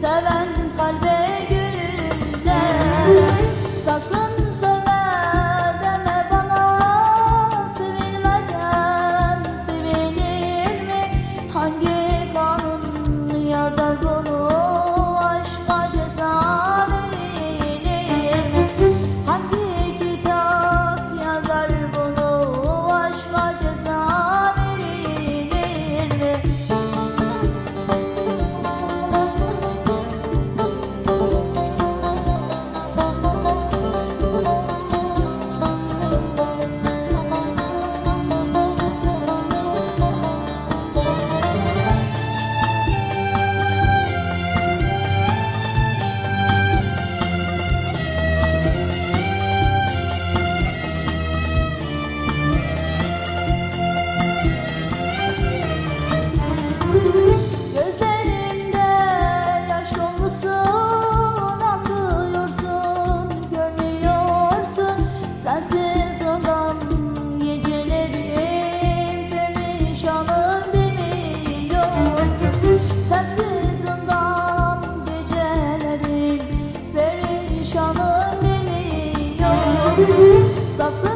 seven Love.